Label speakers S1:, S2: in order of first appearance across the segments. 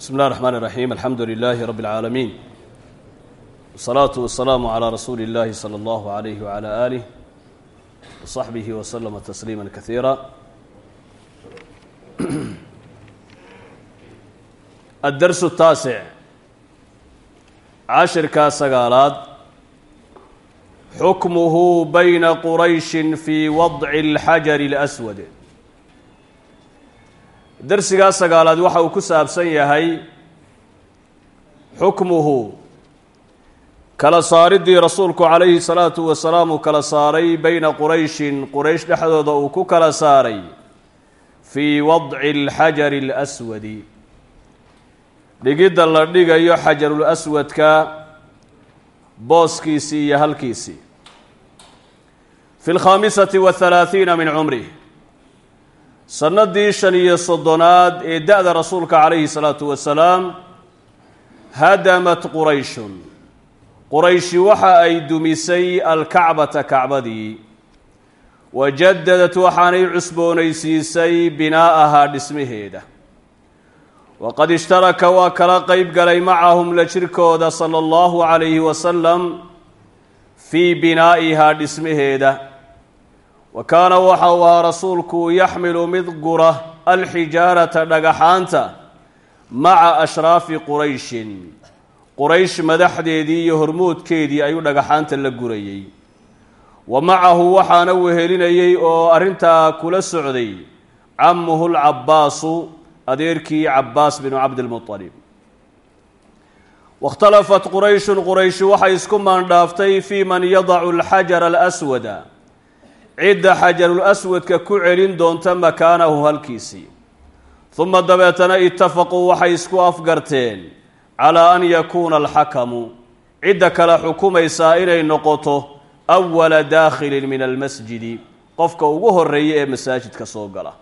S1: bsmi اllah الرحmn الرaحيم alxamdu لlh رb العaalمين والصlaaة والسlاam عlى rasuuli الlahi slى اllah عlyh وعlى آlih وصaxbih وslma تsliimا kaثيirا الdرس التaaسع cashirkaa sagaalaad xukmuhu bayna qurayشhi fي waضع الxaجر الأswad darsigaa sagaalaad waxa uu ku saabsan yahay xukmuhu. Kala saaridii rasuulku calayhi salaatu wasalaam uu kala saaray beyna qurayshin quraysh dhexdooda uu ku kala saaray fii wadci alxajari alaswadi. Dhigidda la dhigayo xajarul aswadka booskiisii iyo halkiisii. Fi lkhaamisati wathalaathiina min cumrih sanadii shan iyo soddonaad ee da-da rasuulka calayhi salaatu wasalaam hadamat qurayshun. Qurayshi waxa ay dumisay alkacbata kacbadii. Wajadadat waxaanay cusboonaysiisay binaa'ahaa dhismaheeda waqad ishtaraka waa kala qeyb galay macahum la jirkooda sala allahu calayhi wasalam fii binaa'ihaa dhismaheeda wa kaana waxa uu ahaa rasuulku yaxmilu mid gura alxijaarata dhagaxaanta maca ashraafi qurayshin. Quraysh madaxdeedii iyo hormoodkeedii ayuu dhagaxaanta la gurayey. Wa macahu waxaana wehelinayey oo arrintaa kula socday camuhu lcabbaasu adeerkii cabbaas binu cabdilmuطalib waاkhtalafat qurayshun qurayshi waxay isku maandhaaftay fii man yadacu alxajara alaswada cidda xajarul aswadka ku celin doonta makaanahu halkiisii. Uma dabeetana itafaquu waxay isku afgarteen calaa an yakuuna alxakamu. Cidda kale xukumaysaa inay noqoto awala daakhilin min almasjidi. Qofka ugu horreeya ee masaajidka soo gala.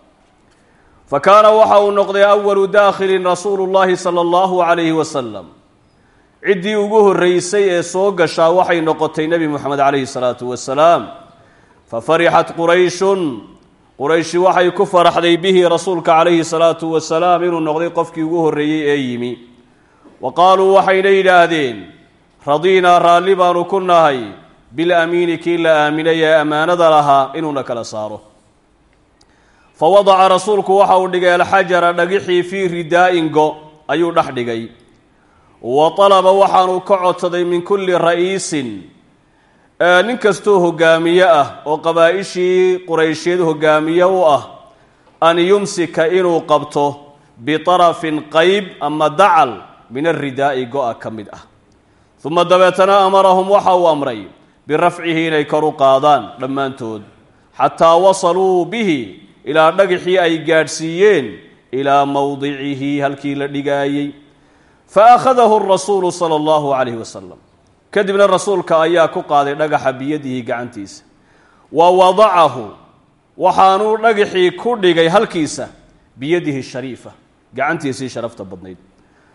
S1: Fa kaana waxa uu noqday awalu daakhilin rasuulu llahi sala allahu calayhi wasalam ciddii ugu horreysay ee soo gashaa waxay noqotay nebi moxamed calayhi salaatu wasalaam fafarixat qurayshun. Qurayshi waxay ku faraxday bihi rasuulka calayhi salaatu wasalaam inuu noqday qofkii ugu horreeyey ee yimi. Wa qaaluu waxayna yidhaahdeen radiinaa raalli baanu ku nahay bilamiini kii la aaminay ee ammaanada lahaa inuuna kala saaro. Fa wadaca rasuulku waxa uu dhigay alxajara dhagixii fii ridaa'in go ayuu dhex dhigay. Wa talaba waxaanuu ka codsaday min kulli ra'iisin nin kastoo hogaamiye ah oo qabaa-ishii quraysheed hogaamiye u ah an yumsika inuu qabto bitarafin qeyb ama dacal min aridaa'i go-a ka mid ah. Uma dabeetana amarahum waxa uu amray birafcihi inay kor u qaadaan dhammaantood xataa wasaluu bihi ilaa dhagixii ay gaadhsiiyeen ilaa mowdicihi halkii la dhigaayey. Fa akhadahu rasuulu sala allahu calayhi wasalam kadibna rasuulka ayaa ku qaaday dhagaxa biyadihi gacantiisa. Wa wadacahu waxaanuu dhagaxii ku dhigay halkiisa biyadihi shariifa gacantiisii sharafta badnayd.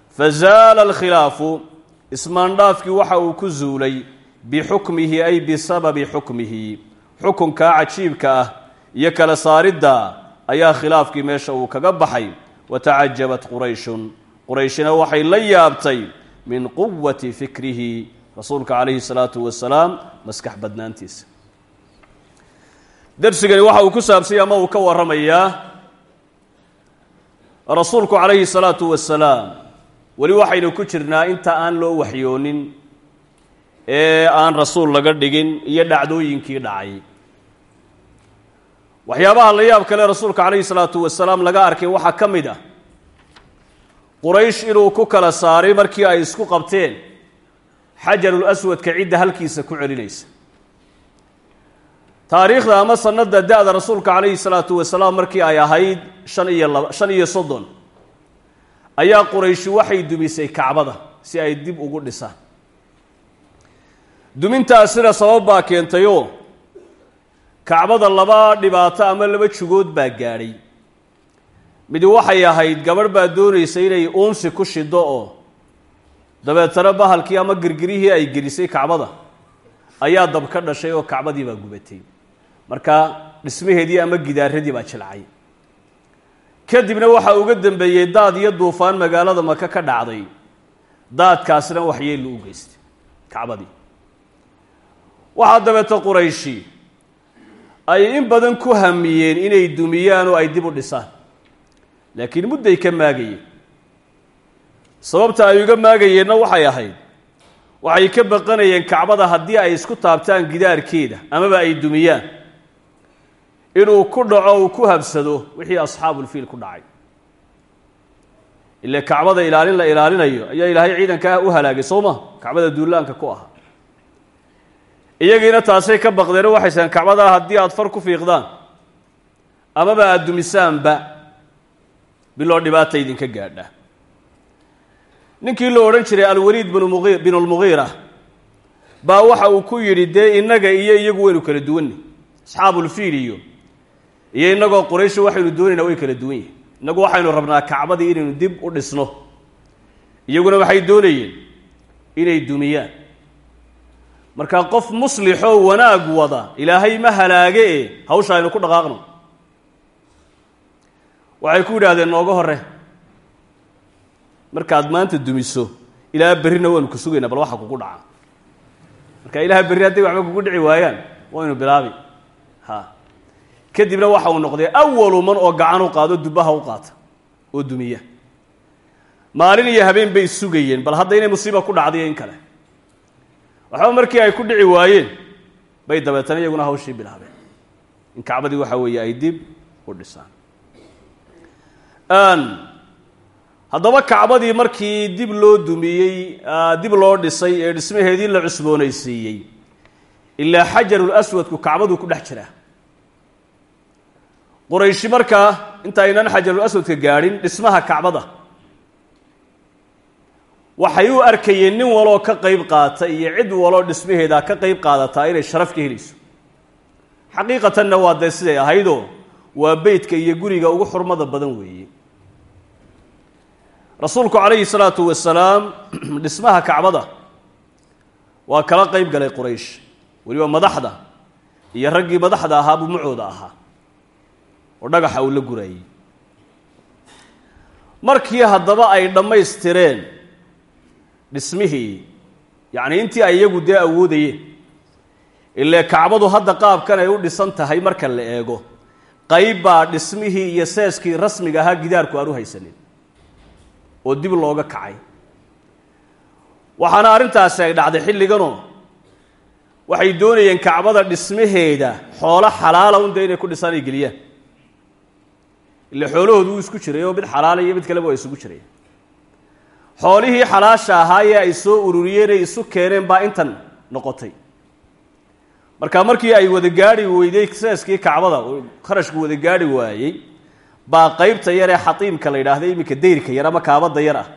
S1: Fa zaala alkhilaafu ismaandhaafkii waxa uu ku zuulay bixukmihi ay bisababi xukmihi. Xukunkaa cajiibka ah iyo kala saaridda ayaa khilaafkii meesha uu kaga baxay. Wa tacajabat qurayshun qurayshina waxay la yaabtay min quwati fikrihi rasuulka calayhi salaatu wasalaam maskax badnaantiisa. Darsigani waxa uu ku saabsanya ama uu ka warramayaa rasuulku calayhi salaatu wasalaam. Weli waxaynu ku jirnaa inta aan loo waxyoonin ee aan rasuul laga dhigin iyo dhacdooyinkii dhacay. Waxyaabaha la yaab kale rasuulka calayhi salaatu wasalaam laga arkay waxaa ka mid ah quraysh inuu ku kala saaray markii ay isku qabteen xajarul aswadka cidda halkiisa ku celinaysa. Taariikhda ama sanada da-da rasuulka calayhi salaatu wasalaam markii ay ahayd shan iyo laba shan iyo soddon ayaa qurayshi waxay dumisay kacbada si ay dib ugu dhisaan. Dumintaasina sabab baa keentayoo kacbada laba dhibaato ama laba jugood baa gaadhay. Midi waxay ahayd gabadh baa doonaysa inay uunsi ku shido oo dabeetana bahalkii ama girgirihii ay gelisay kacbada ayaa dab ka dhashay oo kacbadii baa gubatay. Marka dhismaheedii ama gidaaradii baa jilcay. Kadibna waxaa uga dambeeyey daad iyo duufaan magaalada maka ka dhacday. Daadkaasna waxyeellu u geystay kacbadii. Waxaa dabeeto qurayshi ay in badan ku hamiyeen inay dumiyaan oo ay dib u dhisaan. Laakiin mudday ka maagayeen sababta ay uga maagayeenna waxay ahayd waxay ka baqanayeen kacbada haddii ay isku taabtaan gidaarkeeda amaba ay dumiyaan. Inuu ku dhaco uu ku habsado wixii asxaabulfiil ku dhacay. Ile kacbada ilaalin la ilaalinayo ayaa ilaahay ciidankaa u halaagay soo ma? Kacbada duulaanka ku ahaa iyagiina taasay ka baqdeen waxay saheen kacbadaa haddii aada far ku fiiqdaan amaba aada dumisaanba biloo dhibaata idinka gaadha ninkii la odhan jiray alwaliid binu lmugiira baa waxa uu ku yidhi dee innaga iyo iyagu waynu kala duwanni. Asxaabulfiil iyo iyo innagoo quraysh waxaynu doonaynaa way kala duwan yihiin innagu waxaynu rabnaa kacbadii inaynu dib u dhisno. Iyaguna waxay doonayeen inay dumiyaan. Marka qof muslixoo wanaag wada ilaahay ma halaage e hawsha aynu ku dhaqaaqno. Waxay ku yidhaahdeen nooga hore markaad maanta dumiso ilaa berrina waanu ku sugaynaa bal waxa kugu dhaca. Marka ilaha berri hadday waxba kugu dhici waayaan waynu bilaabi. Ha. Kadibna waxa uu noqday awalu man oo gacan u qaado dubbaha u qaata oo dumiya. Maalin iyo habeen bay sugayeen bal hadda inay musiiba ku dhacdayo in kale. Waxba markii ay ku dhici waayeen bay dabeetana iyaguna hawshii bilaabeen. In kacbadii waxa weeye ay dib u dhisaan haddaba kacbadii markii dib loo dumiyey dib loo dhisay ee dhismaheedii la cusboonaysiiyey ilaa xajarul aswadku kacbaduu ku dhex jiraa. Qurayshi markaa intaaynan xajarul aswadka gaadhin dhismaha kacbada waxay u arkayeen nin waloo ka qayb qaata iyo cid waloo dhismaheeda ka qayb qaadataa inay sharaf ka helayso. Xaqiiqatanna waa dee siday ahaydoo waa beytka iyo guriga ugu xurmada badan weeye rasuulku calayhi salaatu wasalaam dhismaha kacbada waa kala qayb galay quraysh. Weliba madaxda iyo raggii madaxda ahaa buu macooda ahaa. Oo dhagaxa uu la gurayey markii haddaba ay dhammaystireen dhismihii yacnii intii ay iyagu dee awoodayeen ile kacbadu hadda qaabkan ay u dhisan tahay marka la eego qayb baa dhismihii iyo seeskii rasmiga ahaa gidaarku aan u haysanin oo dib looga kacay. Waxaana arrintaasi ay dhacday xilliganoo waxay doonayeen kacbada dhismaheeda xoolo xalaala un dee inay ku dhisaan ay geliyaan. Ile xoolahoodu wuu isku jiray oo mid xalaala iyo mid kaleba waa isugu jiray. Xoolihii xalaasha ahaa ee ay soo ururiyeen ay isu keeneen baa intan noqotay. Marka markii ay wada gaadhi weyday seeskii kacbada kharashku wada gaadhi waayey baa qaybta yar ee xatiimka la yidhaahda iminka dayrka yar ama kaabada yar ah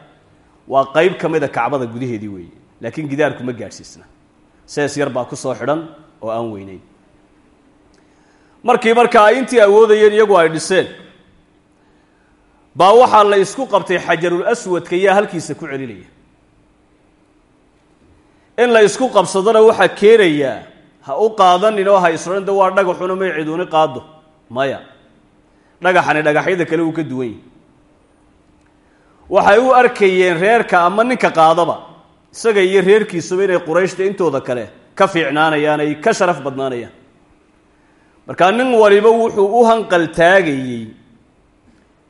S1: waa qayb ka mid a kacbada gudaheedii weeye. Laakiin gidaarku ma gaadhsiisna. Sees yar baa ku soo xidhan oo aan weyneyn markii marka ay intii awoodayeen iyagu ay dhiseen baa waxaa la isku qabtay xajarul aswadka yaa halkiisa ku celinaya. In la isku qabsadona waxaa keenayaa ha u qaadanin oo ha isodhan de waa dhagaxuna may ciduuni qaado maya dhagaxani dhagaxyada kale uu ka duwan yahi waxay u arkayeen reerka ama ninka qaadaba isaga iyo reerkiisuba inay qurayshta intooda kale ka fiicnaanayaan ay ka sharaf badnaanayaan. Markaa nin waliba wuxuu u hanqaltaagayey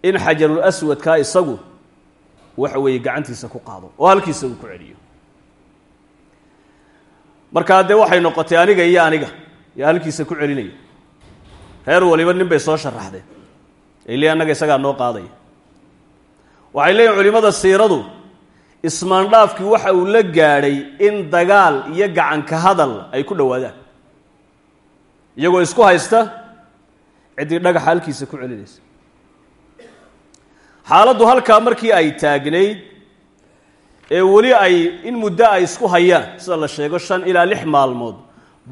S1: in xajarul aswadkaa isagu waxa weeye gacantiisa ku qaado oo halkiisa ku celiyo. Markaa dee waxay noqotay aniga iyo aniga yaa halkiisa ku celinaya. Reer waliba nin bay soo sharaxdeen ile annaga isagaa noo qaadaya waxay leeyihiin culimmada siiradu ismaandhaafkii waxa uu la gaadhay in dagaal iyo gacanka hadal ay ku dhowaadaan. Iyagoo isku haysta ciddii dhagaxa halkiisa ku celinaysa xaaladdu halkaa markii ay taagnayd ee weli ay in muddo ay isku hayaan sida la sheego shan ilaa lix maalmood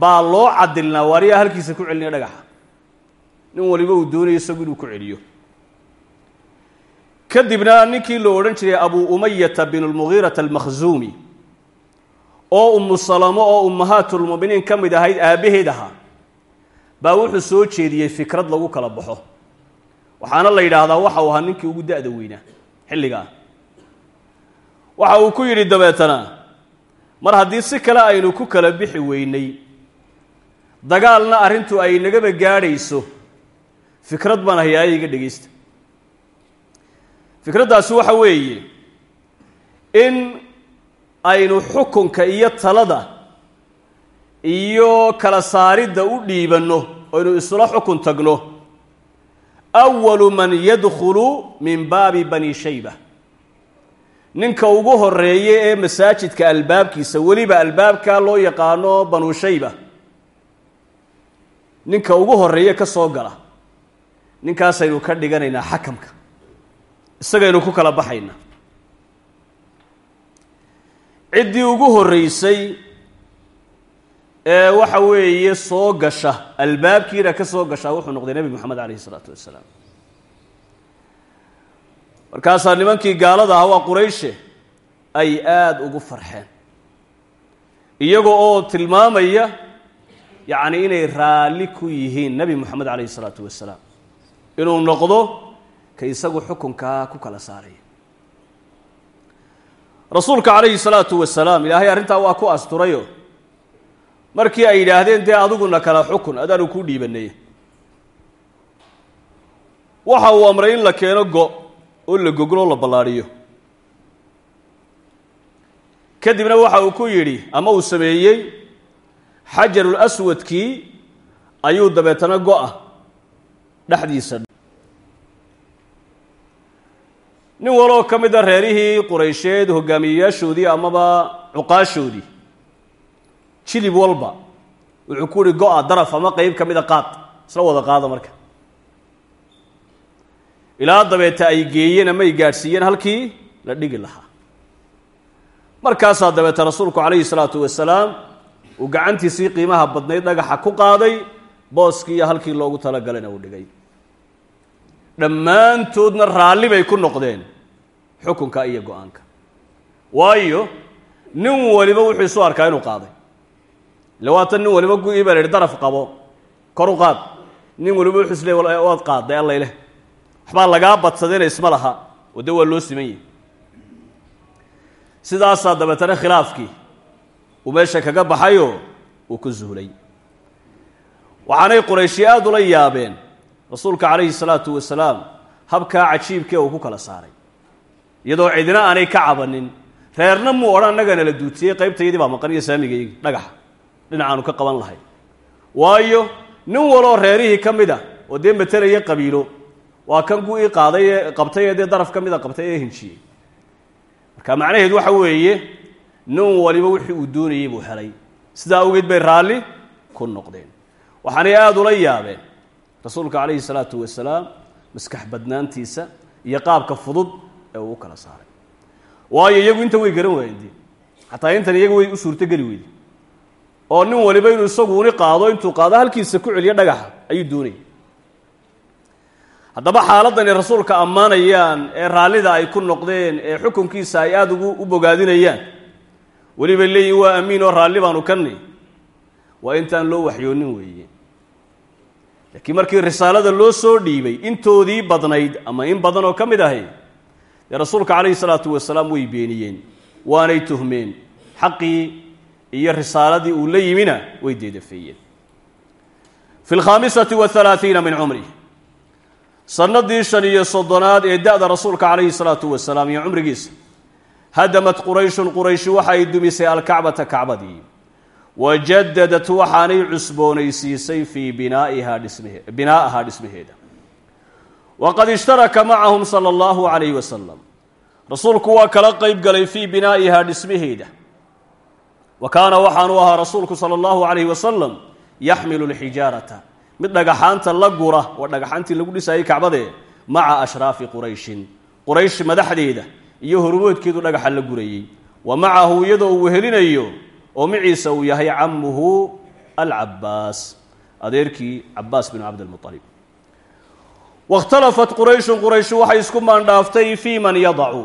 S1: baa loo cadilnaa waariyaa halkiisa ku celinaya dhagaxa nin waliba uu doonayo isagu inuu ku celiyo. Kadibna ninkii la odhan jiray abuu umayata binu lmugiirata almakhzuumi oo ummu salamo oo ummahaatulmuminiin ka mid ahayd aabbaheed ahaa baa wuxuu soo jeediyey fikrad lagu kala baxo. Waxaana la yidhaahdaa waxa uu ahaa ninkii ugu da-da weynaa xilligaa waxa uu ku yidhi dabeetana mar haddii si kale aynu ku kala bixi weynay dagaalna arrintu ay nagaba gaadhayso fikrad baan hayaaya iga dhegaysta. Fikraddaasi waxa weeye in aynu xukunka iyo talada iyo kala saaridda u dhiibanno aynu isla xukun tagno. Awalu man yadkhulu min baabi bani shayba. Ninka ugu horreeya ee masaajidka albaabkiisa weliba albaabka loo yaqaano banu shayba. Ninka ugu horeeye ka soo gala ninkaasaynu ka dhiganaynaa xakamka. Isagaynu ku kala baxayna. Ciddii ugu horreysay ee waxa weeye soo gasha albaabkiina ka soo gashaa wuxuu noqday nebi moxamed calayhi isalaatu wassalaam markaasaa nimankii gaalada ah waa qurayshe ay aada ugu farxeen. Iyaga oo tilmaamaya yacni inay raalli ku yihiin nebi moxamed calayhi isalaatu wassalaam inuu noqdo ka isagu xukunkaa ku kala saaraya rasuulka calayhi salaatu wasalaam ilaahay arrintaa waa ku asturayo. Markii ay yidhaahdeen dee adiguna kala xukun adaanu ku dhiibanay waxa uu amray in la keeno go oo la goglo la ballaadhiyo kadibna waxa uu ku yidhi ama uu sameeyey xajarul aswadkii ayuu dabeetana go-a dhexdiisa. Nin waloo ka mid a reerihii quraysheed hogaamiyeyaashoodii amaba cuqaashoodii jilib walba wuxuu ku yihi go-a daraf ama qeyb ka mid a qaad. Isla wada qaada marka. Ilaa dabeeta ay geeyeen ama ay gaadhsiiyeen halkii la dhigi lahaa. Markaasaa dabeeta rasuulku calayhi salaatu wasalaam uu gacantiisii qiimaha badnayd dhagaxa ku qaaday booskii iyo halkii loogu talagalana uu dhigay dhammaantoodna raalli bay ku noqdeen xukunka iyo go'aanka. Waayo nin waliba wuxuu isu arkaa inuu qaaday. Ille waatan nin waliba gu-ii baa la yidhi daraf qabo kor u qaad. Nin waliba wuxuu isleey waad qaadday allayleh waxbaa lagaa badsadayna isma laha oo dee waa loo siman yahi sidaasaa dabeetana khilaafkii uu meesha kaga baxayoo uu ku zuhlay waxaanay qurayshi aada ula yaabeen rasuulka calayhi salaatu wasalaam habkaa cajiibkee uu ku kala saaray. Iyadoo cidina aanay ka cabanin reerna muu odhan annagana la duutiyey qaybtaydii baa maqan iyo saamigaygi dhagaxa. Dhinacaanu ka qaban lahay waayo nin waloo reerihii ka mid a oo dee matelaya qabiilo waa kan gu-ii qaaday ee qabtay ee dee daraf ka mida qabtay ee hinjiyey. Marka macnaheedu waxa weeye nin waliba wixii uu doonayey buu helay. Sidaa awgeed bay raalli ku noqdeen. Waxaanay aada ula yaabeen rasuulka calayhi salaatu wasalaam maskax badnaantiisa iyo qaabka fudud ee uu u kala saaray. Waayo iyagu inta way garan waayeen. Dee xataa intan iyagu way u suurtogeli weyde oo nin waliba inuu isaguuni qaado intuu qaado halkiisa ku celiyo dhagaxa ayuu doonayay. Haddaba xaaladani rasuulka ammaanayaan ee raallida ay ku noqdeen ee xukunkiisa ay aada ugu u bogaadinayaan. Weliba leeyihiin waa amiin oo raalli baanu kanay waa intaan loo waxyoonin weeye laakiin markii risaalada loo soo dhiibay intoodii badnayd ama in badan oo ka mid ahay dee rasuulka calayhi salaatu wasalaam way beeniyeen waanay tuhmeen. Xaqii iyo risaaladii uu la yimina way deedafeeyeen. Fi lkhaamisati wathalaathiina min cumrih sanadii shan iyo soddonaad ee da-da rasuulka calayhi salaatu wasalaam iyo cumrigiisa hadamat qurayshun qurayshi waxa ay dumisay alkacbata kacbadii wajadadat waxaanay cusboonaysiisay fii binaa'ihaa dhismaheeda waqad ishtaraka macahum sala allahu calayhi wasalam rasuulku waa kala qeyb galay fii binaa'ihaa dhismaheeda wa kaana waxaanu ahaa rasuulku sala allahu calayhi wasalam yaxmilu lxijaarata mid dhagaxaanta la gura waa dhagaxaantii lagu dhisayay kacbadee maca ashraafi qurayshin quraysh madaxdeeda iyo hormoodkeedu dhagaxa la gurayey wa macahu iyadoo uu wehelinayo oo maciisa uu yahay camuhu alcabaas adeerkii cabaas binu cabdilmualib wakhtalafat qurayshun qurayshu waxay isku maandhaaftay fii man yadacu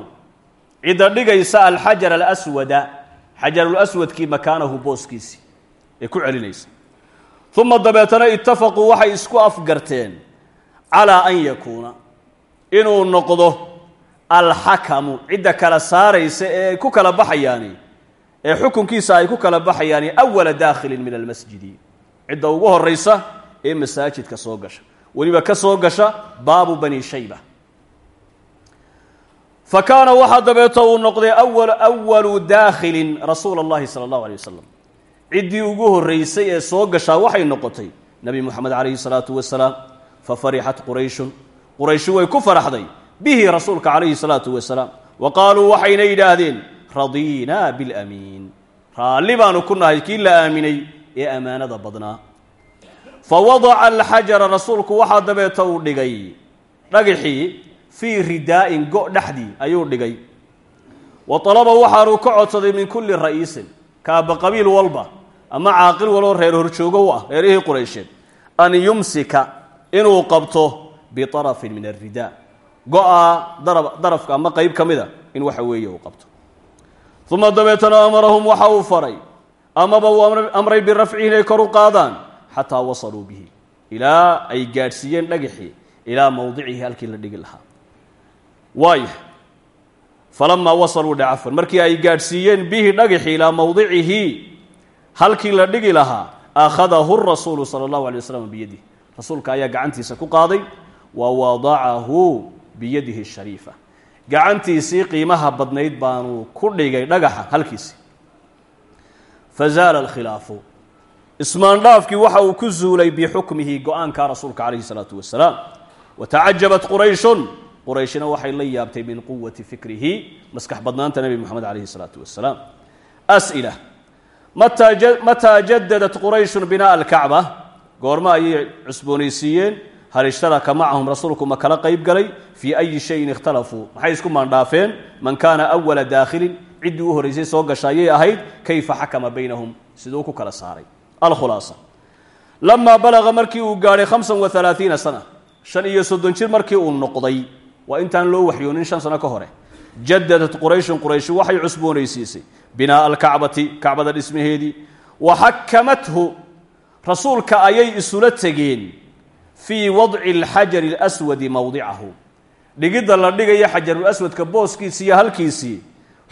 S1: cidda dhigaysa alxajar alaswada xajarulaswadkii makaanahu booskiisii ee ku celinaysa. Uma dabeetana itafaquu waxay isku afgarteen calaa an yakuuna inuu noqdo alxakamu cidda kala saaraysa ee ku kala baxayaani ee xukunkiisa ay ku kala baxayaani awala daakhilin min almasjidi cidda ugu horaysa ee masaajidka soo gasha weliba ka soo gasha baabu bani shayba fa kaana waxaa dabeeto uu noqday awalu daakhilin rasuula اllahi salى اllahu alay wasalam ciddii ugu horraysay ee soo gashaa waxay noqotay nebi moxamed calayhi salaatu wasalaam fa farixat qurayshun qurayshu way ku faraxday bihi rasuulka calayhi salaatu wasalaam wa qaaluu waxayna yidhaahdeen radiinaa bilamiin raalli baanu ku nahay kii la aaminay ee ammaanada badnaa. Fa wadaca alxajara rasuulku waxaa dabeeta uu dhigay. Dhagixii fii ridaa'in go' dhexdii ayuu dhigay. Wa talaba waxaanuu ka codsaday min kulli ra'iisin kaaba qabiil walba ama caaqil waloo reer horjoogo u ah reerihii quraysheed an yumsika inuu qabto biarafin min alridaa go-a darafka ama qeyb ka mida in waxa weeye uu qabto uma dabeetana amarahum waxa uu faray amaba uu amray birafcihi inay kor u qaadaan xataa wasaluu bihi ilaa ay gaadhsiiyeen dhagixii ilaa mawdicihi halkii la dhigi lahaa waaya falamaa wasaluu dhacafan markii ay gaadhsiiyeen bihi dhagixi ilaa mawdicihi halkii la dhigi lahaa akhadahu rasuulu sala allahu alay waslam biyadih rasuulka ayaa gacantiisa ku qaaday wa wadacahu biyadihi shariifa gacantiisii qiimaha badnayd baanu ku dhigay dhagaxa halkiisii fazaala alkhilaafu. Ismaandhaafkii waxa uu ku zuulay bixukmihi go'aanka rasuulka calayhi salaatu wasalaam watacajabat qurayshun. Qurayshina waxay la yaabtay min quwati fikrihi maskax badnaanta nebi moxamed calayhi salaatu wasalaam as'ila. Mataa jadadat qurayshun binaa'a alkacba. Goormo ayay cusboonaysiiyeen hal ishtaraka macahum rasuulku ma kala qayb galay? Fii ayi shayin ikhtalafuu maxay isku maandhaafeen? Man kaana awala daakhilin ciddii u horraysay soo gasha ayay ahayd kayfa xakama baynahum? Siduu ku kala saaray. Alkhulaasa lamaa balaga markii uu gaadhay hamsan wa alaaiina sana shan iyo soddon jir markii uu noqday waa intaan loo waxyoonin shan sano ka hore. Jadadat qurayshun qurayshu waxay cusboonaysiisay. Binaa'a alkacbati kacbada dhismaheedii. Wa xakamathu rasuulka ayay isula tegeen fii wadci alxajari alaswadi mowdicahu dhigidda la dhigaya xajarulaswadka booskiisii iyo halkiisii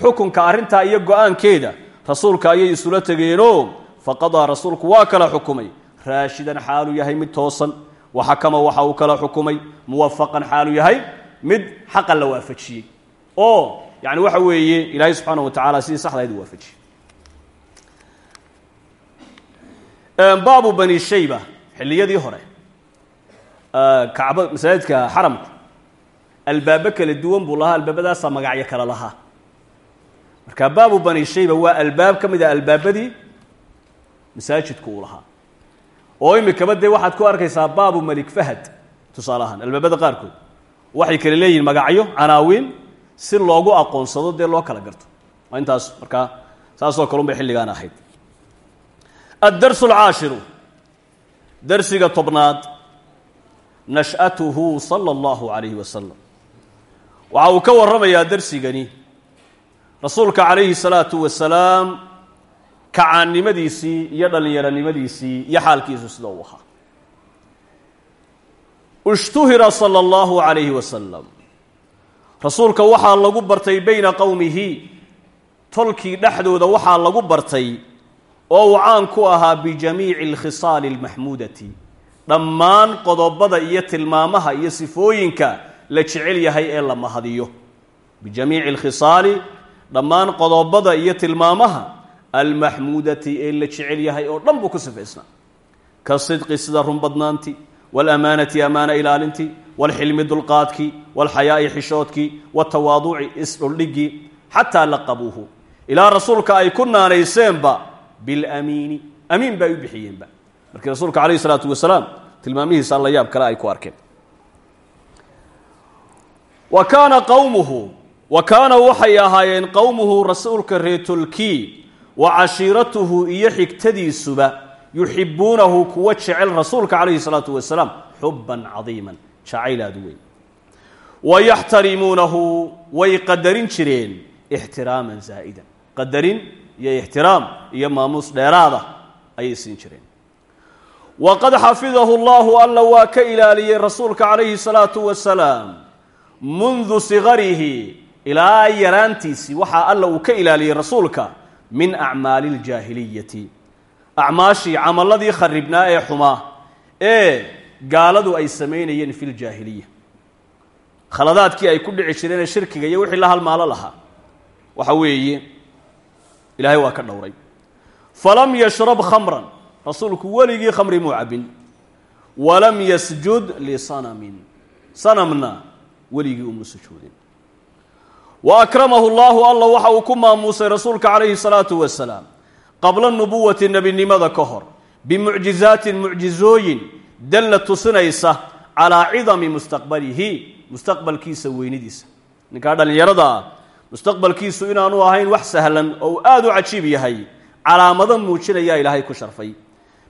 S1: xukunka arrintaa iyo go'aankeeda rasuulka ayay isula tegeenoo faqadaa rasuulku waa kala xukumay. Raashidan xaaluu yahay mid toosan wa xakama waxa uu kala xukumay. Muwafaqan xaaluu yahay mid xaqa la waafajiyey. Oo yani waxa weeye ilaahay subxaana wa tacala sidii saxdayd u waafajiyey baabu bani shayba xilliyadii hore kacba masaajidka xaramku albaabo kala duwan buu lahaa albaabadaasaa magacyo kale lahaa. Marka baabu bani shayba waa albaab ka mid a albaabadii masaajidku uu lahaa. Oo imikaba dee waxaad ku arkaysaa baabu malik fahad tusaale ahaan albaabada qaarkood. Waxay kale leeyihiin magacyo canaawiin si loogu aqoonsado dee loo kala garto. Waa intaas markaa saasoo kalun bay xilligaan ahayd. Addarsu alcaashiru darsiga tobnaad nash'atuhu sala allahu calayhi wasalam waxa uu ka warramayaa darsigani rasuulka calayhi salaatu wasalaam kacaannimadiisii iyo dhallinyaronimadiisii iyo xaalkiisu sida uu ahaa ishtuhira sala allahu calayhi wasalam rasuulka waxaa lagu bartay bayna qowmihi tolkii dhexdooda waxaa lagu bartay oo uu caan ku ahaa bijamiici alkhisaali almaxmuudati dhammaan qodobada iyo tilmaamaha iyo sifooyinka la jecel yahay ee la mahadiyo. Bijamiici alkhisaali dhammaan qodobada iyo tilmaamaha almaxmuudati ee la jecel yahay oo dhan buu ku sifaysnaa. Ka sidqi sida runbadnaanti waalamaanati amaana ilaalintii waalxilmi dulqaadkii waalxayaa'i xishoodkii watawaaduci isdhuldhigii xataa laqabuuhu. Ilaa rasuulka ay ku naanayseenba bilamiini amiin ba ay u bixiyeenba markii rasuulka calayhi isalaatu wasalaam tilmaamihiisa la yaab kale ay ku arkeen. Wa kaana qowmuhu wa kaana waxay ahaayeen qowmuhu rasuulka reetolkii wa cashiiratuhu iyo xigtadiisuba yuxibuunahu kuwa jecel rasuulka calayhi salaatu wasalaam xuban cadiiman jacayl aada u weyn. Wa yaxtarimuunahu way qadarin jireen ixtiraaman zaa'idan. Qadarin iyo ixtiraam iyo maamuus dheeraada ayay siin jireen waqad xafidahu llahu alla waa ka ilaaliyey rasuulka calayhi salaatu wasalaam mundu sigarihi ilaa yaraantiisii waxaa alla uu ka ilaaliyey rasuulka min acmaali aljaahiliyati acmaashii camaladii kharibnaa ee xumaa ee gaaladu ay samaynayeen fi ljaahiliya khaladaadkii ay ku dhici jireen ee shirkiga iyo wixii la halmaalo lahaa waxa weeye ilaahay waa ka dhowray falam yashrab khamran rasuulku weligii khamri muu cabin walam yasjud lisanamin sanamna weligii uma sujuudin. Wa akramahu llahu alla waxa uu ku maamuusay rasuulka calayhi salaatu wasalaam qabla nubuwati nebinimada ka hor bimucjizaatin mucjizooyin dalla tusinaysa calaa cidami mustaqbalihi mustaqbalkiisa weynidiisa ninkaa dhallinyarada ah mustaqbalkiisu inaanu ahayn wax sahlan oo uu aada u cajiib yahay calaamado muujinayaa ilaahay ku sharfay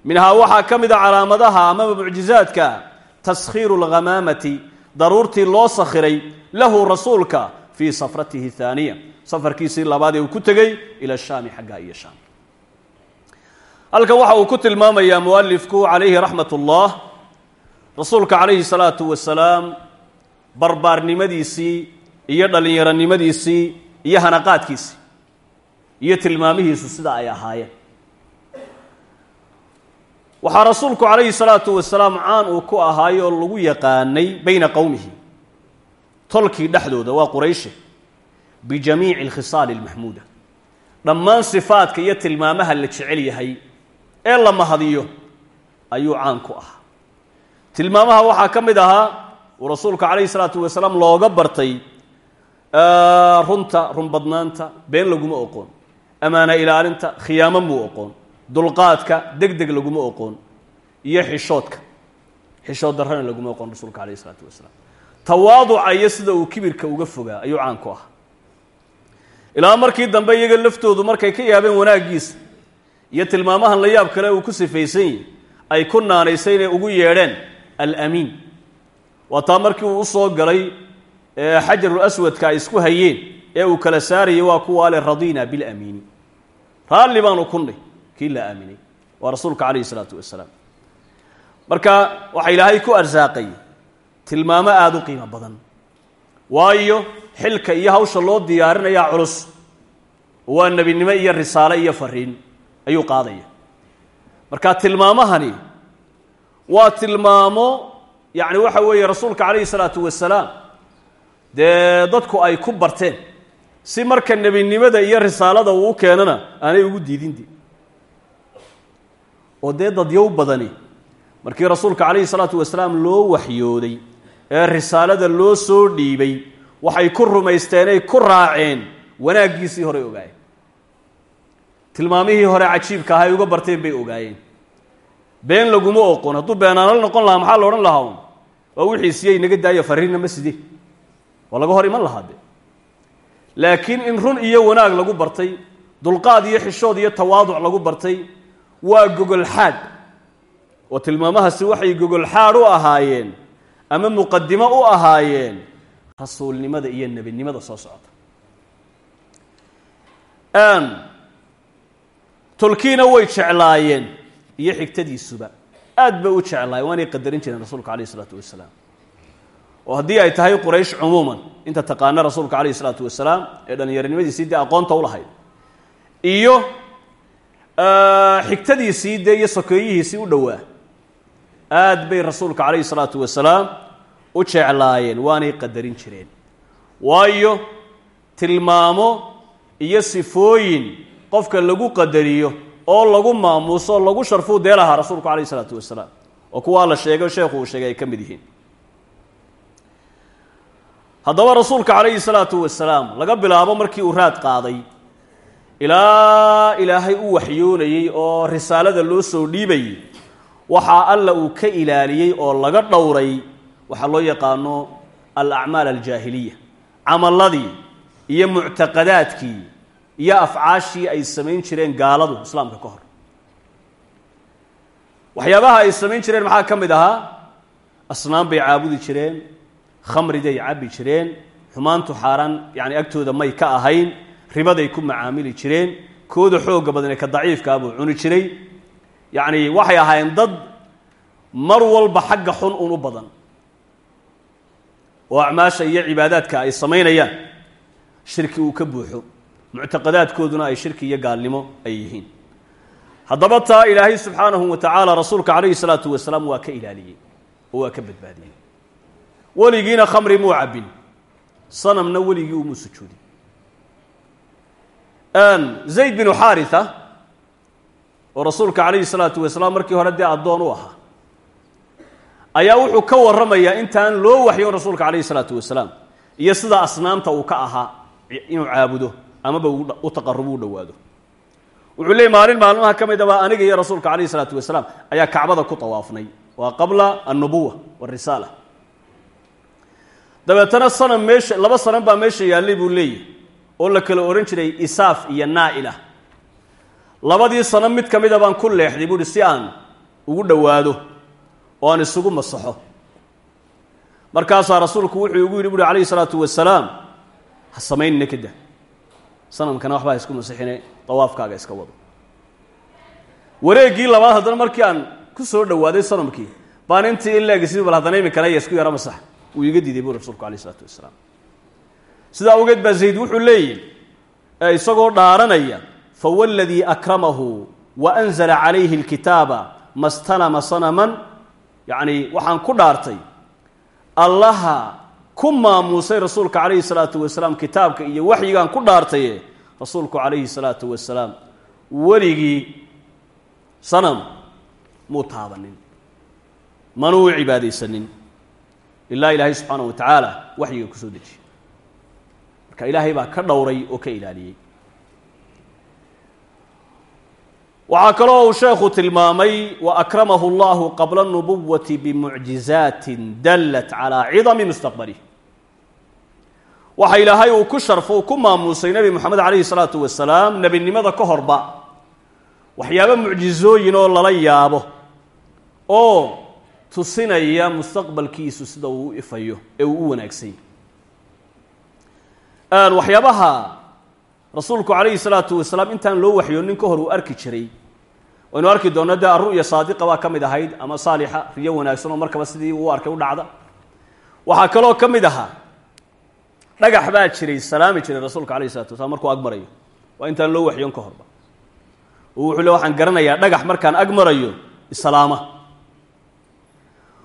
S1: minhaa waxaa ka mid a calaamadaha amaba mucjizaadka taskhiiru lghamaamati daruurtii loo sakhiray lahu rasuulka fii safratihi thaaniya safarkiisii labaad ee uu ku tegey ila shaami xaggaa iyo shaam. Halkan waxa uu ku tilmaamayaa mualifku calayhi raxmat ullah rasuulka calayhi salaatu wasalaam barbaarnimadiisii iyo dhallinyaronimadiisii iyo hanaqaadkiisii iyo tilmaamihiisu sida waxaa rasuulku calayhi salaatu wasalaam caan uu ku ahaay oo lagu yaqaanay bayna qowmihi tolkii dhexdooda waa qurayshe bijamiici alkhisaali almaxmuuda dhammaan sifaadka iyo tilmaamaha la jecel yahay ee la mahadiyo ayuu caan ku ahaa. Tilmaamaha waxaa ka mid ahaa uu rasuulka calayhi salaatu wasalaam looga bartay runta runbadnaanta been laguma oqoon. Amaana ilaalinta khiyaamo muu oqoon dulqaadka deg deg laguma oqoon iyo xishoodka. Xishood darrana laguma oqoon rasuulka calayhi isalaatu wasalaam. Tawaaduca iyo sida uu kibirka uga fogaa ayuu caan ku ahaa. Ilaa markii dambe iyaga laftoodu markay ka yaabeen wanaaggiisa iyo tilmaamahan la yaab kale uu ku sifaysan yihi ay ku naanaysay inay ugu yeedheen alamiin. Waa taa markii uu u soo galay xajarul aswadka ay isku hayeen ee uu kala saarayay waa kuwa le radina bilamiini. Raalli baanu kunnay kii la aaminay. Waa rasuulka calayhi isalaatu wasalaam. Marka waxaa ilaahay ku arsaaqay tilmaamo aada u qiimo badan. Waayo xilka iyo hawsha loo diyaarinayaa culus waa nebinimo iyo risaale iyo fariin ayuu qaadaya. Marka tilmaamahani waa tilmaamo yacni waxa weeye rasuulka calayhi salaatu wasalaam dee dadku ay ku barteen si marka nebinimada iyo risaalada uu keenana aanay ugu diidindi oo dee dadyow badani. Markii rasuulka calayhi salaatu wasalaam loo waxyooday ee risaalada loo soo dhiibay waxay ku rumaysteenay ku raaceen wanaaggiisii horey ogaayeen. Tilmaamihii hore cajiibka ahay uga barteen bay ogaayeen. Been laguma oqon hadduu beenaanal noqon lahaa maxaa la odhan lahaa un waa wixii siyay naga daaya fariinna ma side waa laga hor iman lahaa de laakiin in run iyo wanaag lagu bartay dulqaad iyo xishood iyo tawaaduc lagu bartay waa gogolxaad oo tilmaamahaasi waxay gogolxaad u ahaayeen ama muqadimo u ahaayeen rasuulnimada iyo nebinimada soo socota. Tolkiina way jeclaayeen iyo xigtadiisuba. Aad bay u jeclaayeen waanay qadarin jireen rasuulka calayh isalaatu wasalaam. Oo haddii ay tahay quraysh cumuuman inta taqaana rasuulka calayh isalaatu wasalaam ee dhallinyaronimadiisii dee aqoonta u lahayd iyo xigtadiisii dee iyo sokeeyihiisii u dhowaa. Aad bay rasuulka calayhi salaatu wasalaam u jeclaayeen waanay qadarin jireen. Waayo tilmaamo iyo sifooyin qofka lagu qadariyo oo lagu maamuuso oo lagu sharfuu dee lahaa rasuulku calayhi isalaatu wasalaam. Oo kuwaa la sheegay sheekhu uu sheegay ay ka mid yihiin. Haddaba rasuulka calayhi salaatu wasalaam laga bilaabo markii uu raad qaaday ilaa ilaahay u waxyoonayey oo risaalada loo soo dhiibayay waxaa alla uu ka ilaaliyey oo laga dhowray waxaa loo yaqaano alacmaal aljaahiliya. Camaladii iyo muctaqadaadkii iyo afcaashii ay samayn jireen gaaladu islaamka ka hor. Waxyaabaha ay samayn jireen maxaa ka mid ahaa? Asnaam bay caabudi jireen khamriday cabbi jireen xumaantu xaaraan yani agtooda may ka ahayn ribaday ku macaamili jireen. Kooda xooga badan ee ka daciifkaa buu cuni jiray. Yacni waxay ahaayeen dad mar walba xagga xun un u badan. Oo acmaasha iyo cibaadaadka ay samaynayaan. Shirki uu ka buuxo. Muctaqadaadkooduna ay shirki iyo gaalnimo ay yihiin. Haddaba taa ilaahay subxaanahu wa tacaala rasuulka calayhi salaatu wasalaam waa ka ilaaliyey. Oo waa ka badbaadiyey. Weligiina khamri muu cabbin sanamna weligii umuu sujuudin zayd binu xaaritha oo rasuulka calayhi salaatu wasalaam markii hore dee addoon u ahaa ayaa wuxuu ka warramayaa intaan loo waxyoon rasuulka calayhi salaatu wasalaam iyo sida asnaamta uu ka ahaa inuu caabudo amaba u taqarubo u dhowaado. Wuxuu leeyay maalin maalmaha ka mid abaa aniga iyo rasuulka calayhi salaatu wasalaam ayaa kacbada ku tawaafnay. Waa qabla annubuwa warisaala dabeetana sanam meesha laba sanam baa meesha yaallay buu leeyahy oo la kala odhan jiray isaaf iyo naa'ila. Labadii sanam mid ka mida baan ku leexday buuhi si aan ugu dhowaado oo aan isugu masaxo. Markaasaa rasuulku wuxuu igu yidhi buuhi calayhi salaatu wasalaam ha samaynina kada sanamkana waxba ha isku masixine dawaafkaaga iska wado. Wareeggii labaad haddana markii aan ku soo dhowaaday sanamkii baan intii in leegisi bal haddana imi kale isku yaro masax. Uu iga diiday buu rasuulku alayh isalaatu wasalaam sidaa awgeed baa zayd wuxuu leeyihi isagoo dhaaranaya fawladii akramahu wa anzala calayhi alkitaaba mastalama sanaman yacni waxaan ku dhaartay allaha ku maamuusay rasuulka calayhi salaatu wasalaam kitaabka iyo waxyigaan ku dhaartaye rasuulku calayhi salaatu wasalaam weligii sanam muu taabanin manuu cibaadaysanin ilaa ilaahay subxaana wa tacaala waxyiga ku soo dejiyey marka ilaahay baa ka dhowray oo ka ilaaliyey. Waxaa kaloo uu sheekhu tilmaamay wa akramahu allahu qabla nubuwati bimucjizaatin dallat calaa cidami mustaqbalih waxa ilaahay uu ku sharfo uu ku maamuusay nebi moxamed calayhi salaatu wasalaam nebinimada ka horba waxyaabo mucjizooyin oo lala yaabo oo tusinaya mustaqbalkiisu sida uu u ifayo ee uu u wanaagsany waxyaabaha rasuulku calayhi salaatu wasalaam intaan loo waxyoonin ka hor uu arki jiray. Waynu arki doonno dee arru'ya saadiqa baa ka mid ahayd ama saalixa riyo wanaagsan oo markaba sidii uu arkay u dhacda. Waxaa kaloo ka mid ahaa dhagax baa jiray salaami jiray rasuulka alayhi salatu wasalaam markuu ag waa intaan loo waxyoon ka horba. Oo wuxuu le waxaan garanayaa dhagax markaan ag marayo islaama.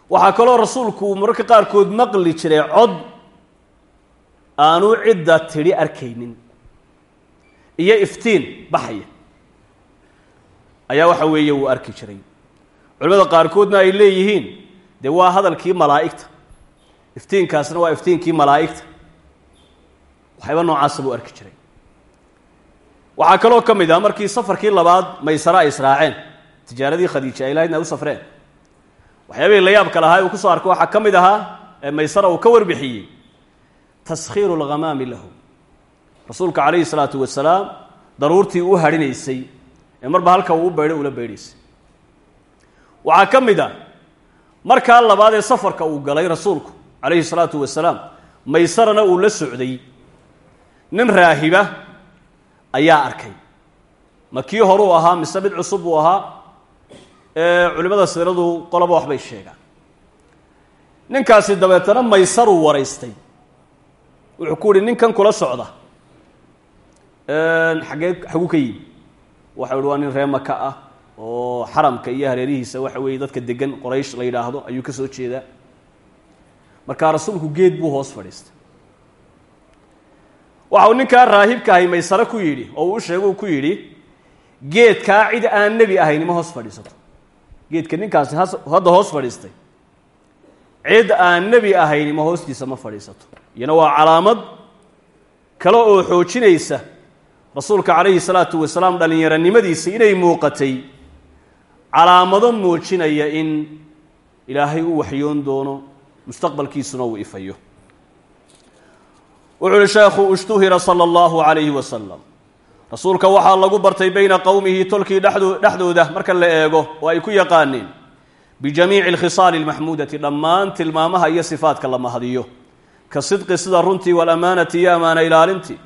S1: Waxaa kaloo rasuulku mararka qaarkood maqli jiray cod aanu cidda tidhi arkaynin. Iyo iftiin baxaya. Ayaa waxa weeye uu arki jiray. Culimada qaarkoodna ay leeyihiin dee waa hadalkii malaa'igta. Iftiinkaasna waa iftiinkii malaa'igta. Waxayba noocaasa buu arki jiray. Waxaa kaloo ka mid ah markii safarkii labaad maysara ay israaceen tijaaradii khadiija ay lahaydna ay u safreen. Waxyaabihii la yaabka lahaa uu ku soo arkay waxaa ka mid ahaa ee maysara uu ka warbixiyey taskhiiru lghamaami lahu rasuulka calayhi salaatu wasalaam daruurtii u hadhinaysay ee marba halka uu u beydhay ula beydhaysay waxaa ka mid a markaa labaad ee safarka uu galay rasuulku calayhi salaatu wasalaam maysarana uu la socday. Nin raahiba ayaa arkay. Ma kii horuu ahaa mise mid cusub buu ahaa? Ee culimmada siiradu qoloba waxbay sheegaan. Ninkaasi dabeetana maysaruu waraystay wuxuu ku yihi ninkan kula socda. Xagee xagu ka yimi waxa uhi waa nin ree maka ah oo xaramka iyo hareerihiisa waxa weeye dadka degan qoraysh la yidhaahdo ayuu ka soo jeedaa. Markaa rasuulku geed buu hoos fadhiistay. Waxa uu ninkaa raahibka ahay maysare ku yidhi oo uu u sheego uu ku yidhi geedkaa cid aan nebi ahayn ma hoos fadhiisato. Geedka ninkaasi hadda hoos fadhiistay. Cid aan nebi ahayni ma hoostiisa ma fadhiisato iyana waa calaamad kale oo xoojinaysa rasuulka calayhi salaatu wasalaam dhallinyaronimadiisa inay muuqatay calaamado muujinaya in ilaahay u waxyoon doono mustaqbalkiisuna uu ifayo. Wuxuu uhi sheekhu ishtuhira sala allahu calayhi wasalam rasuulka waxaa lagu bartay bayna qowmihi tolkii dhexdo dhexdooda marka la eego oo ay ku yaqaaneen bijamiici alkhisaali almaxmuudati dhammaan tilmaamaha iyo sifaadka la mahadiyo ka sidqi sida runtii walamaanati iyo amaana ilaalintii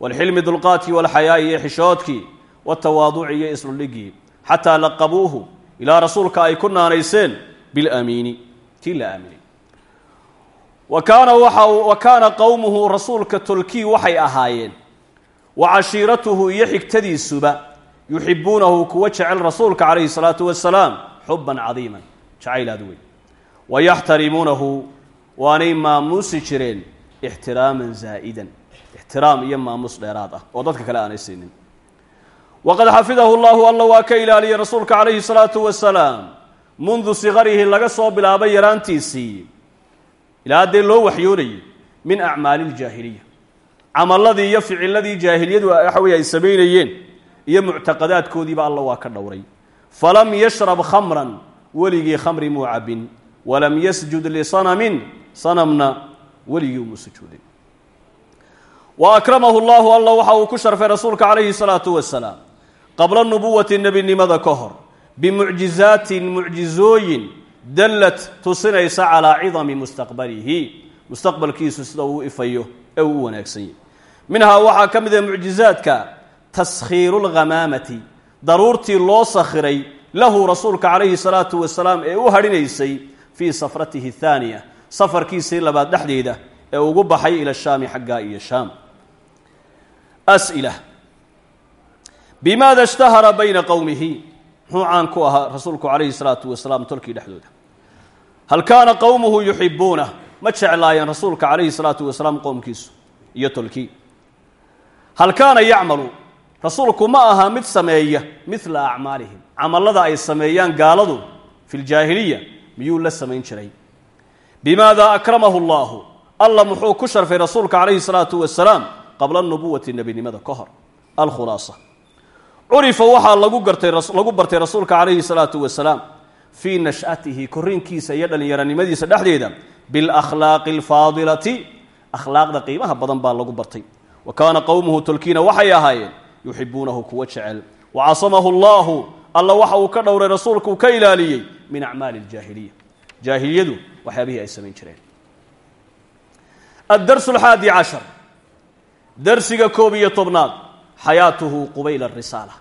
S1: walxilmi dulqaadkii walxayaa'i iyo xishoodkii watawaaduci iyo isluldhigii xataa laqabuuhu ilaa rasuulka ay ku naanayseen bilamiini tii la wa kaana waxa wa kaana qowmuhu rasuulka tolkii waxay ahaayeen wa cashiiratuhu iyo xigtadiisuba yuxibuunahu kuwa jecel rasuulka calayhi salaatu wasalaam xuban cadiiman jacayl aad wa yaxtarimuunahu waanay maamuusi jireen ixtiraaman zaa'idan. Ixtiraam iyo maamuus dheeraad ah oo dadka kale aanay siinin. Waqad xafidahu llahu alla waa ka ilaaliyey rasuulka calayhi salaatu wasalaam mundu sikarihi laga soo bilaabay yaraantiisii. Ilaa haddee loo waxyoonayay min acmaali ljaahiliya camaladii iyo ficiladii jaahiliyadu waxa wey ay samaynayeen iyo muctaqadaadkoodiiba alla waa ka dhowray. Falam yashrab khamran weligii khamri muu cabin walam yasjud lisanamin sanamna weligii sujuudin. Wa akramahu llahu alla waxa uu ku sharfay rasuulka calayhi salaatu wasalaam qabla nubuwati nebinimada ka hor bimucjizaatin mucjizooyin dallat tusinaysa calaa cidami mustaqbalihi. Mustaqbalkiisu sida uu ifayo ee wanaagsan yahy minhaa waxaa ka mid ah mucjizaadka taskhiiru lghamaamati daruurtii loo sakhiray lahu rasuulka calayhi salaatu wasalaam ee u hadhinaysay fii safratihi thaaniya safarkiisii labaad dhexdeeda ee ugu baxay ila shaami xaggaa iyo shaam. As'ila. Bimaada ishtahara bayna qowmihi muxuu caan ku ahaa rasuulku calayhi salaatu wasalaam tolkii dhexdooda. Hal kaana qowmuhu yuxibuunah ma jeclaayeen rasuulka calayhi salaatu wasalaam qowmkiisu iyo tolkii? Hal kaana yacmalu rasuulku ma aha mid sameeya midla acmaalihim. Camallada ay sameeyaan gaaladu fi ljaahiliya miyuu la samayn jiray bimaada akramahu allahu alla muxuu ku sharfay rasuulka calayhi salaatu wasalaam qabla nubuwati nebinimada ka hor. Alkhulaasa. Curifa waxaa lagu gartay lagu bartay rasuulka calayhi salaatu wasalaam fii nash'atihi korriinkiisa iyo dhallinyaronimadiisa dhexdeeda bilakhlaaqi alfaadilati akhlaaqda qiimaha badan baa lagu bartay. Wa kaana qowmuhu tolkiina waxay ahaayeen yuxibuunahu kuwa jecel. Wa casamahu allahu alla waxa uu ka dhowray rasuulka uu ka ilaaliyey min acmaali aljaahiliya jaahiliyadu waxyaabihii ay samayn jireen. Addarsu alxaadi cashar. Darsiga koob iyo tobnaad. Xayaatuhu qubayla arisaala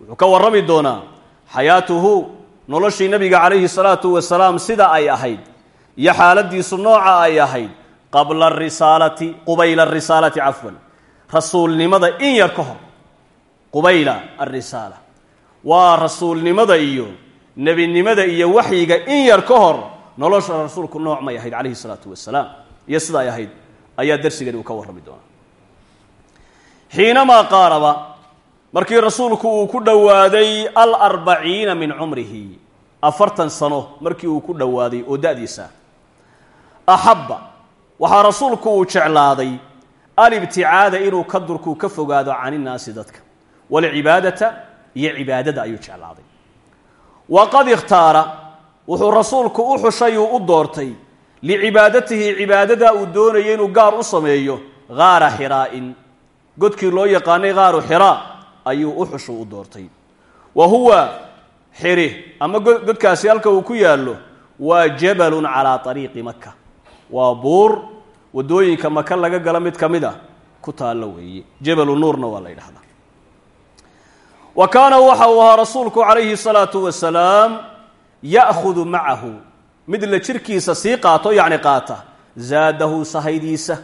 S1: wuxuu ka warrami doonaa xayaatuhu noloshii nabiga calayhi salaatu wasalaam sida ay ahayd. Iyo xaaladiisu nooca ay ahayd. Qabla risaalati qubayla arisaalati cafwan. Rasuulnimada in yar ka hor. Qubayla alrisaala waa rasuulnimada iyo nebinimada iyo waxyiga in yar ka hor nolosha rasuulku nooc may ahayd calayhi salaatu wasalaam iyo sida ay ahayd ayaa darsigani uu ka warrami doonaa xiinamaa qaaraba markii rasuulku uu ku dhowaaday alarbaciina min cumrihi afartan sano markii uu ku dhowaaday oo da-diisa axabba waxaa rasuulku uu jeclaaday alibticaada inuu ka durkuu ka fogaado can innaasi dadka walcibaadata iyo cibaadada ayuu jeclaaday. Waqad ikhtaara wuxuu rasuulku u xushay uu u doortay licibaadatihi cibaadada uu doonaya inuu gaar u sameeyo gaara xiraa'in. Godkii loo yaqaanay qaaru xiraa ayuu u xushu u doortay. Wa huwa xiri ama godkaasi halka uu ku yaallo waa jabalun calaa ariiqi maka waa buur waddooyinka maka laga gala mid ka mid a ku taallo weeye. Jabalu nuurna waa la yidhahdaa wa kaana waxa uu ahaa rasuulku calayhi salaatu wasalaam ya'khudu macahu mid la jirkiisa sii qaato yacni qaata. Zaadahu sahaydiisa.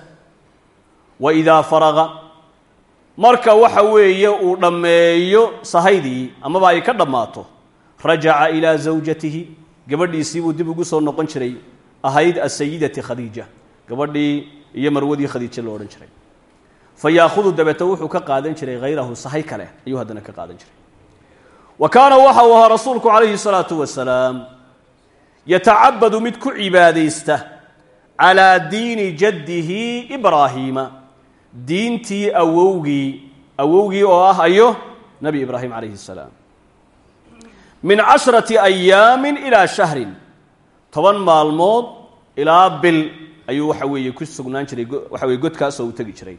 S1: Wa idaa faraqa marka waxa weeye uu dhammeeyo sahaydii amaba ay ka dhammaato rajaca ilaa zawjatihi. Gabadhiisii buu dib ugu soo noqon jiray ahayd asayidati khadiija. Gabadhii iyo marwadii khadiijo lo odhan jiray. Fa yaahudu dabeete wuxuu ka qaadan jiray hayrahu sahay kale ayuu haddana ka qaadan jiray wa kaana waxa uu ahaa rasuulku calayhi salaatu wasalaam yatacabadu mid ku cibaadaysta calaa diini jaddihi ibraahiima diintii awowgii awowgii oo ah ayo nabi ibraahim calayhi salaam. Min cashrati ayaamin ilaa shahrin toban maalmood ilaa bil ayuu waxa weeye ku sugnaan jiray waxa weye godkaasoo uu tegi jiray.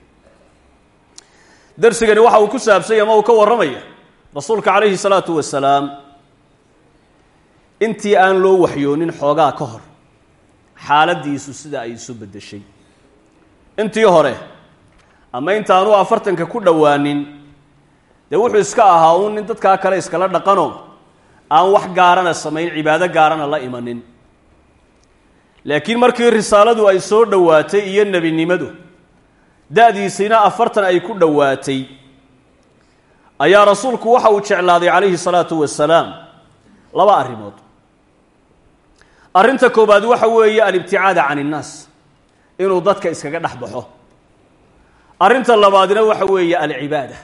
S1: Darsigani waxa uu rasuulka calayhi salaatu wasalaam intii aan loo waxyoonin xoogaa ka hor xaaladiisu sida ay isu beddeshay. Intii hore ama intaanu afartanka ku dhowaanin dee wuxuu iska ahaa uun nin dadkaa kale iskala dhaqano aan wax gaarana samayn cibaado gaarana la imanin. Laakiin markii risaaladu ay soo dhowaatay iyo nebinimadu da-diisina afartan ay ku dhowaatay ayaa rasuulku waxa uu jeclaaday calayhi salaatu wasalaam laba arrimood. Arrinta koobaad waxa weeye alibticaada can innaas inuu dadka iskaga dhex baxo. Arrinta labaadna waxa weeye alcibaada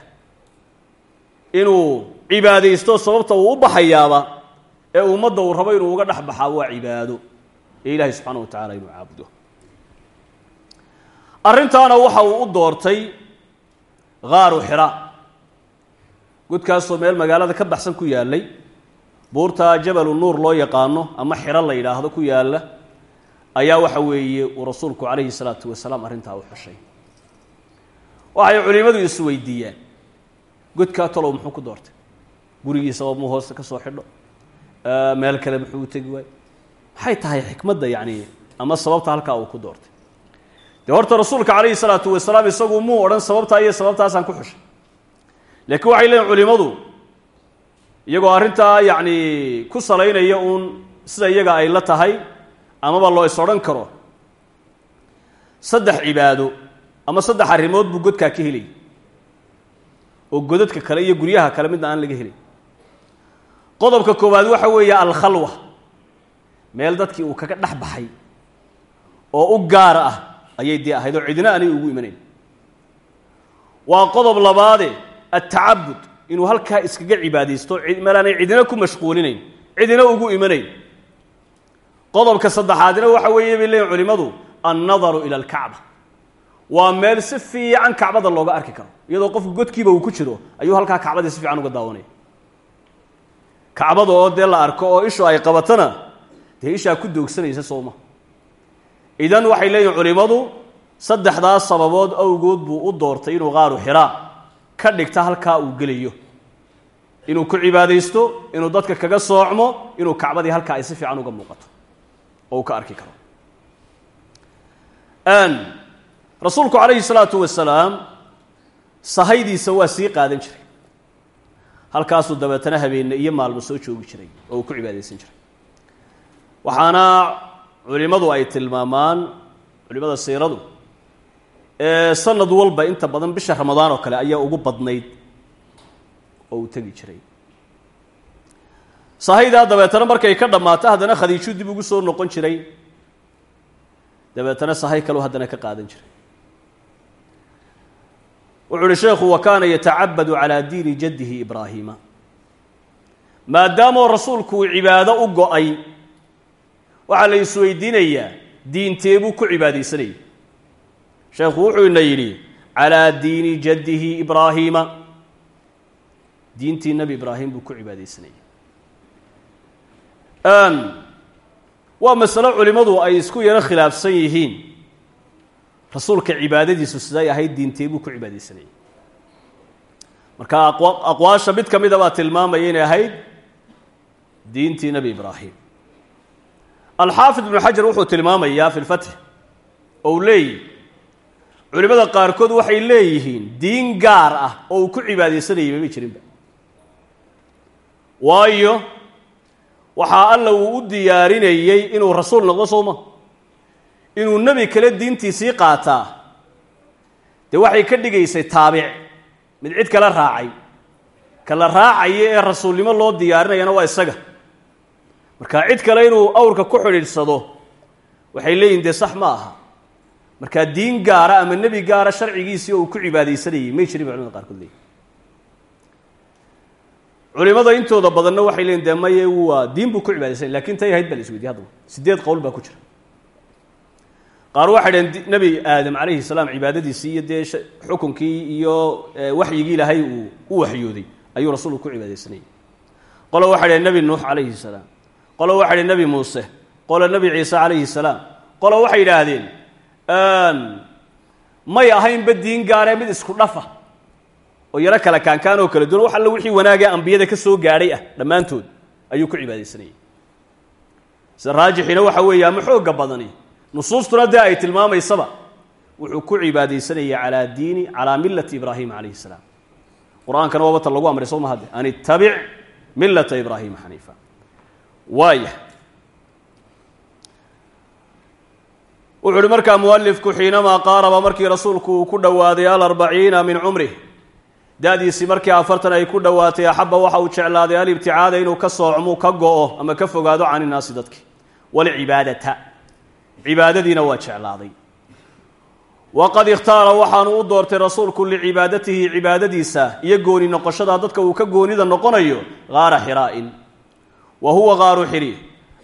S1: inuu cibaadaysto sababta uu u baxayaaba ee ummadda uu rabo inuu uga dhex baxaa waa cibaado. Ee ilaahay subxaana wa tacala inuu caabudo. Arrintaana waxa uu u doortay khaaru xira godkaasoo meel magaalada ka baxsan ku yaallay. Buurta jabalu nuur loo yaqaano ama xiro la yidhaahdo ku yaalla ayaa waxa weeye uu rasuulku calayhi salaatu wasalaam arrintaa u xushay. Waxay culimmadu isweydiiyaan godkaa talow muxuu ku doortay? Gurigiisaba muu hoosta ka soo xidho? Meel kale muxuu u tegi waay maxay tahay xikmadda yacni ama sababta halkaa uu ku doortay? Dee horta rasuulka calayhi salaatu wasalaam isagu muu odhan sababtaa iyo sababtaasaan ku xushay laakiin waxay leeyiin culimmadu iyagoo arrintaa yacni ku salaynaya uun sida iyaga ay la tahay amaba loo is odhan karo. Saddex cibaado ama saddex arrimood buu godkaa ka helay. Oo godadka kale iyo guryaha kale midna aan laga helay qodobka koowaad waxa weeye alkhalwa. Meel dadkii uu kaga dhex baxay oo u gaar ah ayay dee ahayd oo cidina aanay ugu imanayn waa qodob labaade altacabud inuu halkaa iskaga cibaadaysto meelaanay cidina ku mashquulinayn cidina ugu imanayn qodobka saddexaadna waxa weeye bay leeyihiin culimmadu annadaru ila alkacba waa meel si fiican kacbada looga arki karo iyadoo qofku godkiiba uu ku jiro ayuu halkaa kacbadii si fiican uga daawanaya kacbada oo dee la arko oo ishu ay qabatana dee ishaa ku doogsanaysa sooma idan waxay leeyihiin culimmadu saddexdaas sababood awgood buu u doortay inuu qaaru xiraa ka dhigta halkaa uu gelayo. Inuu ku cibaadaysto inuu dadka kaga soocmo inuu kacbadii halkaa ay si fiican uga muuqato. Oo uu ka arki karo. Rasuulku calayhi salaatu wasalaam sahaydiisa waa sii qaadan jiray. Halkaasuu dabeetana habeenne iyo maalmo soo joogi jiray oo uu ku cibaadaysan jiray. Waxaana culimmadu ay tilmaamaan culimada siiradu sanad walba inta badan bisha ramadaan oo kale ayaa ugu badnayd oo uu tegi jiray. Sahaydaa dabeetana markay ka dhammaato haddana khadiijuu dib ugu soo noqon jiray. Dabeetana sahay kaleu haddana ka qaadan jiray. Wuxuu uhi sheekhu wa kaana yatacabadu calaa diini jaddihi ibraahiima maadaamoo rasuulku uu cibaado u go'ay waxaa la isweydiinayaa diintee buu ku cibaadaysanayay sheekhu wuxuu ina yidhi calaa diini jaddihi ibraahiima diintii nebi ibraahim buu ku cibaadaysanayay. Waa masalo culimmadu ay isku yaro khilaafsan yihiin. Rasuulka cibaadadiisu siday ahayd diintee buu ku cibaadaysanayay. Marka aqwaasha mid ka mida baa tilmaamaya inay ahayd diintii nebi ibraahim. Alxaafid ibnu xajar wuxuu tilmaamayaa fi lfatx leeyihi culimmada qaarkood waxay leeyihiin diin gaar ah oo uu ku cibaadaysanayay mamay jirinba. Waayo waxaa alla uu u diyaarinayey inuu rasuul noqdo sooma inuu nebi kale diintiisii qaataa? Dee waxay ka dhigaysay taabic. Mid cid kala raacay. Ka la raacaya ee rasuulnimo loo diyaarinayana waa isaga. Marka cid kale inuu awrka ku xidhiidhsado waxay leeyihiin dee sax ma aha markaa diin gaara ama nebi gaara sharcigiisii oo uu ku cibaadaysanayay may jirin ba culimada qaarkood leeyihiin culimada intooda badanna waxay leeyiin dee waa diin buu ku cibaadaysanay laakiin tay ahayd baa la isweydiye sideed qowl baa ku jira. Qaar waxay dhaheen nebi aadam calayhi salaam cibaadadiisii iyo dee xukunkii iyo waxyigii ilaahay uu u waxyooday ayuu rasuulku ku cibaadaysanayay. Qolo waxay dhaheen nebi nuux calayhi salaam. Qolo waxay dhaheen nebi muuse. Qolo nebi ciise calayhi salaam. Qolo waxay yidhaahdeen may ahaynba diin gaaree mid isku dhafa oo yaro kala kaankaan oo kala duwan. Wax alla wixii wanaagee ambiyada ka soo gaadhay ah dhammaantood ayuu ku cibaadaysanayay. Sida raajixiina waxa weeye ama badani nusuustuna dee ay tilmaamaysaba wuxuu ku cibaadaysanayay calaa diini calaa millati ibraahima calayhi salaam. Qur'aankana waabata lagu amray soo mahadde an ittabic millata ibraahima xaniifa waaya wuxuu uhi markaa mualifku xiinamaa qaaraba markii rasuulku uu ku dhowaaday alarbaciina min cumrih da-diisii markii afartan ay ku dhowaatay axaba waxa uu jeclaaday alibticaada inuu ka soocmu ka go-o ama ka fogaado can innaasi dadki walcibaadata cibaadadiina waa jeclaaday. Waqad ikhtaara waxaanu u doortay rasuulku licibaadatihi cibaadadiisa iyo gooni noqoshada dadka uu ka goonida noqonayo gaara xiraa'in. Wa huwa gaaru xiri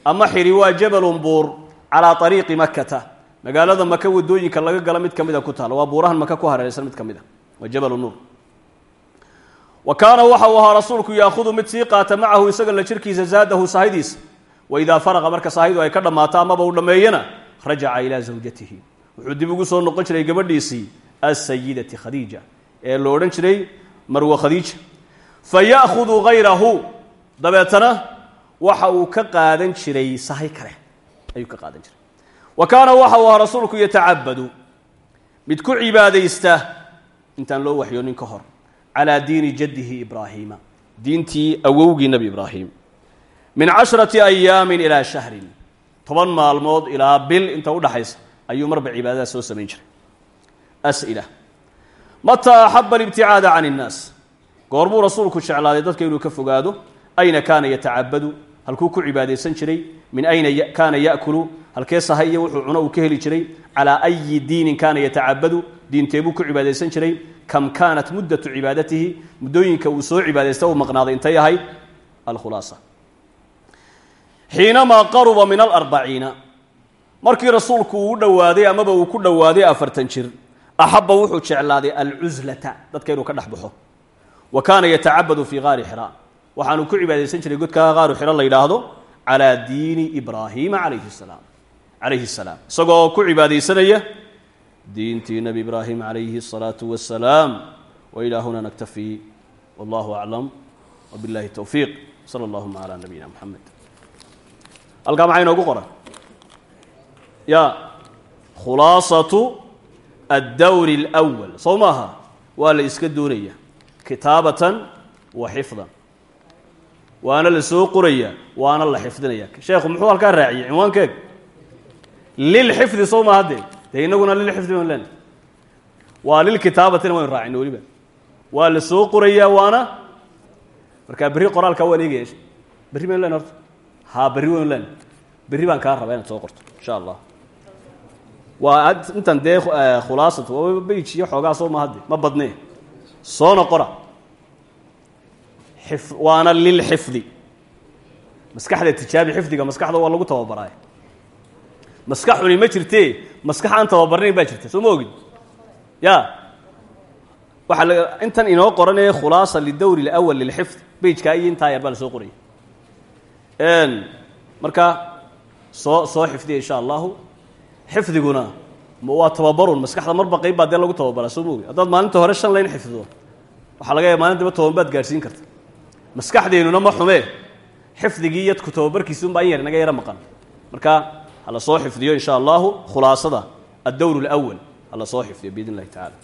S1: ama xiri waa jabalun buur calaa ariiqi makata magaalada maka waddooyinka laga gala mid ka mida ku taala waa buurahan maka ku hareeraysan mid ka mid a waa jabal nuur. Wa kaana waxa uu ahaa rasuulku yaahudu mid sii qaata macahu isaga la jirkiisa zaadahu sahaydiisa wa idaa faraqa marka sahaydu ay ka dhammaato amaba uu dhammeeyana rajaca ilaa zawjatihi. Wuxuu dib ugu soo noqon jiray gabadhiisii asayidati khadiija ee lo odhan jiray marwe khadiija. Fa ya'hudu hayrahu dabeetana waxa uu ka qaadan jiray sahay kale ayuu ka qaadan jiray wa kaana waxa uu ahaa rasuulku yatacabadu. Mid ku cibaadaysta intaan loo waxyoonin ka hor calaa diini jaddihi ibraahiima diintii awowgii nebi ibraahim. Min cashrati ayaamin ilaa shahrin toban maalmood ilaa bil inta udhaxaysa ayuu marba cibaadada soo samayn jiray. As'ila. Mataa axaba alibticaada can innaas goorbuu rasuulku jeclaaday dadka inuu ka fogaado ayna kaana yatacabadu? Halkuu ku cibaadaysan jiray min ayna kaana ya'kulu halkee sahay iyo wuxuu cuno uu ka heli jiray calaa ayi diinin kaana yatacabadu diinteebuu ku cibaadaysan jiray kam kaanat muddatu cibaadatihi muddooyinka uu soo cibaadaysta uu maqnaaday intay ahayd alkhulaasa. Xiinamaa qaruba min alarbaciina. Markii rasuulku uu dhowaaday amaba uu ku dhowaaday afartan jir axaba wuxuu jeclaaday alcuslata dadka inuu ka dhex baxo. Wa kaana yatacabadu fii qaari xira waxaanu ku cibaadaysan jiray godkaa qaaru xiro la yidhaahdo diini ibraahiima calayhi salaam calayhi salaam isagoo ku cibaadaysanaya diintii nebi ibraahim calayhi الsalaatu wasalaam wa ilaa huna naktafi wallahu aclam wbillahi towfiiq sala allahuma calaa nabiyina muxamed halkaa maxaa inoogu qoran ya khulaasatu addawri اlأwal soo maaha waa la iska doonaya kitaabatan wa xifdan waana la soo qoraya waana la xifdinaya sheekhu muxuu halkaa raaciyey cinwaankeeg lilxifdi soo maha dee dee inaguna lilxifdi ban len waa lilkitaabatina waynu raacina weliba waa la soo qorayaa waana markaa berri qoraalkaa waan eegaya berri baynu len horta haa berri waynu len berri baan kaa rabaa inaad soo qorto insha allah waa intan dee khulaasatu beyj iyo xoogaa soo maha de ma badne soona qora waana lilxifdi maskaxda tijaabi xifdiga maskaxda waa lagu tababaraay maskaxuni ma jirte? Maskax aan tababarnayn baa jirta soo ya. Waxaa la intan inoo qoranaya khulaasa lidawri اlأwal lilxifd bejkaa iyo intaa yar baa la soo qoraya marka soo soo xifdiya insha allahu. Xifdiguna waa tababarun maskaxda marba qayb baa lagu tababaraa soo ma maalinta hore shan layn xifdido waxaa laga yaaba maalin daba karta. Maskaxdeennuna ma xumee. Xifdigii ku tababarkiisi un baa in yar inaga yaro maqan. Marka ha la soo xifdiyo in shaa allahu khulaasada addowr alawal ha la soo xifdiyo biidn illahi tacala